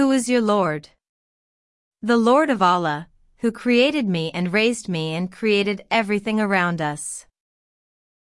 Who is your Lord? The Lord of Allah, who created me and raised me and created everything around us.